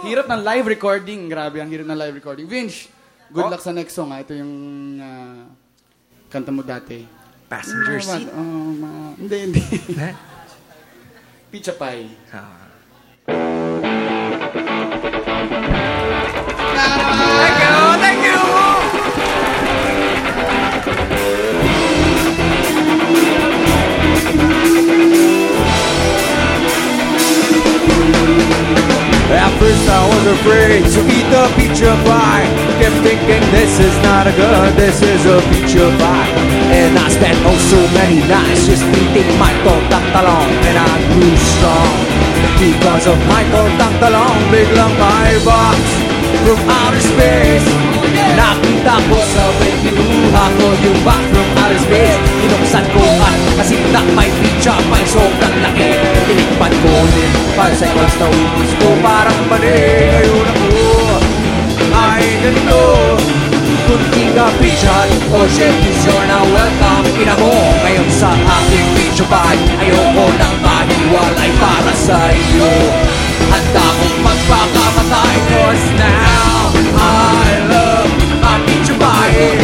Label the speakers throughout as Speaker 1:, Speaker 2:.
Speaker 1: Hirap ng live recording. Grabe, ang hirap ng live recording. Vince, good luck sa next song. ah. Ito yung ah, kanta mo dati.
Speaker 2: Passenger
Speaker 1: Ano,
Speaker 2: seat.
Speaker 1: Oh, ma- hindi, hindi. Pizza pie.
Speaker 2: Ah. Was afraid to eat the pizza pie. Kept thinking this is not a good, this is a pizza pie. And I spent oh so many nights just eating Michael Tangtalong And I grew strong Because of Michael Tangtalong Biglang may box from outer space. Nakita ko sabay kinuha ko yung box na ubus ko parang mali Ngayon ako ay ganito. Kunting ka pizza o shit is your now welcome. Ina mo ngayon sa aking pizza pie Ayoko nang mahiwalay para sa iyo Handa kong magpakamatay Cause now I love my pizza pie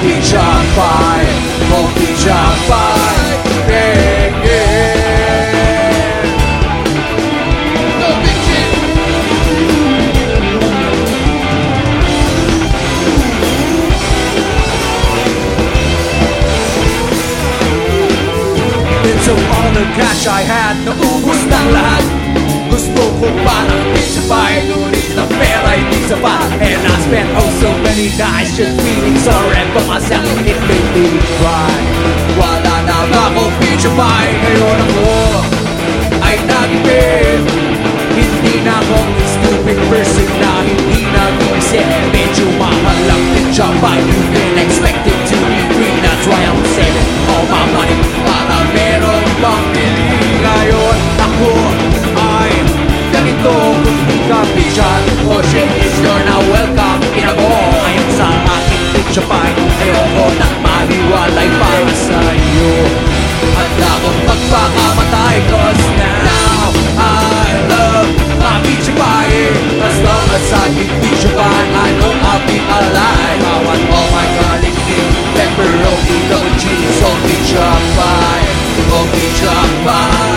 Speaker 2: pizza pie Oh pizza pie Yeah, yeah.
Speaker 1: Vince!
Speaker 2: It's all the cash I had Naubos ng lahat Gusto ko parang pizza Ngunit na pera hindi sapat And I spent oh so many nights Just feeling sorry for myself. It made me cry. Wala na ba akong pizza pie Ngayon ako ay nagipid Hindi na akong stupid person Na hindi nag-iisip Medyo mahal ang pizza pie You Oh pizza pie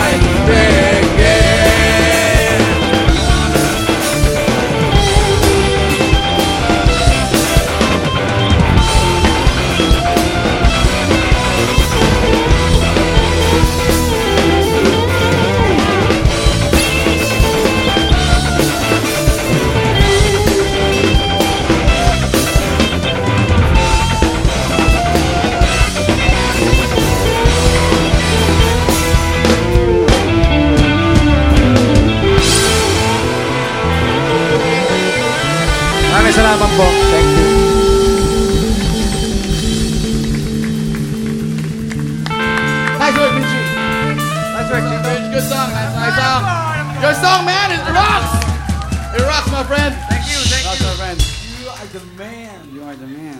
Speaker 2: Maraming salamat po. Thank you.
Speaker 1: Nice work, Vince! Nice work, Vince. Good song, nice, nice song. Your song, man, it rocks! It rocks, my friend.
Speaker 3: Thank you, thank
Speaker 1: Rocks,
Speaker 3: you.
Speaker 1: my friend.
Speaker 3: You are the man.
Speaker 1: You are the man.